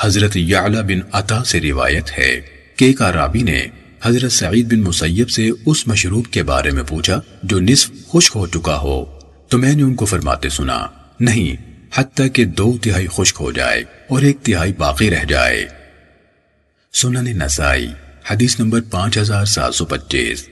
حضرت یعلا بن عطا سے روایت ہے کہ ایک عرابی نے حضرت سعید بن مسیب سے اس مشروب کے بارے میں پوچھا جو نصف خشک ہو چکا ہو۔ تو میں نے ان کو فرماتے سنا، نہیں، حتیٰ کہ دو تہائی خشک ہو جائے اور ایک تہائی باقی رہ جائے۔ سنن نسائی، حدیث نمبر پانچ ہزار سات سو پچیس۔